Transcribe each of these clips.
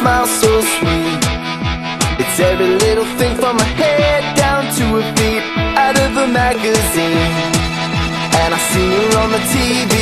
smile so sweet. It's every little thing from her head down to her feet Out of a magazine. And I see her on the TV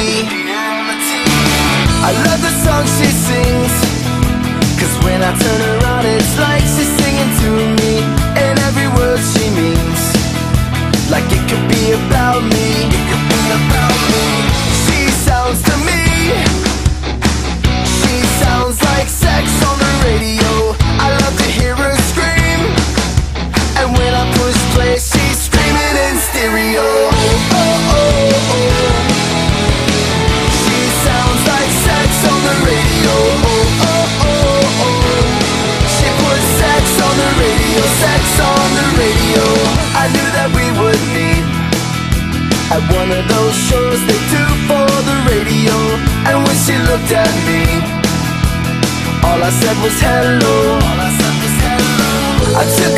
lights on the radio. I knew that we would meet At one of those shows they do for the radio. And when she looked at me All I said was hello. I took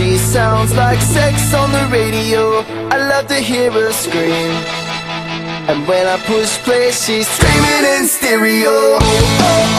She sounds like sex on the radio I love to hear her scream And when I push play, she's screaming in stereo oh, oh.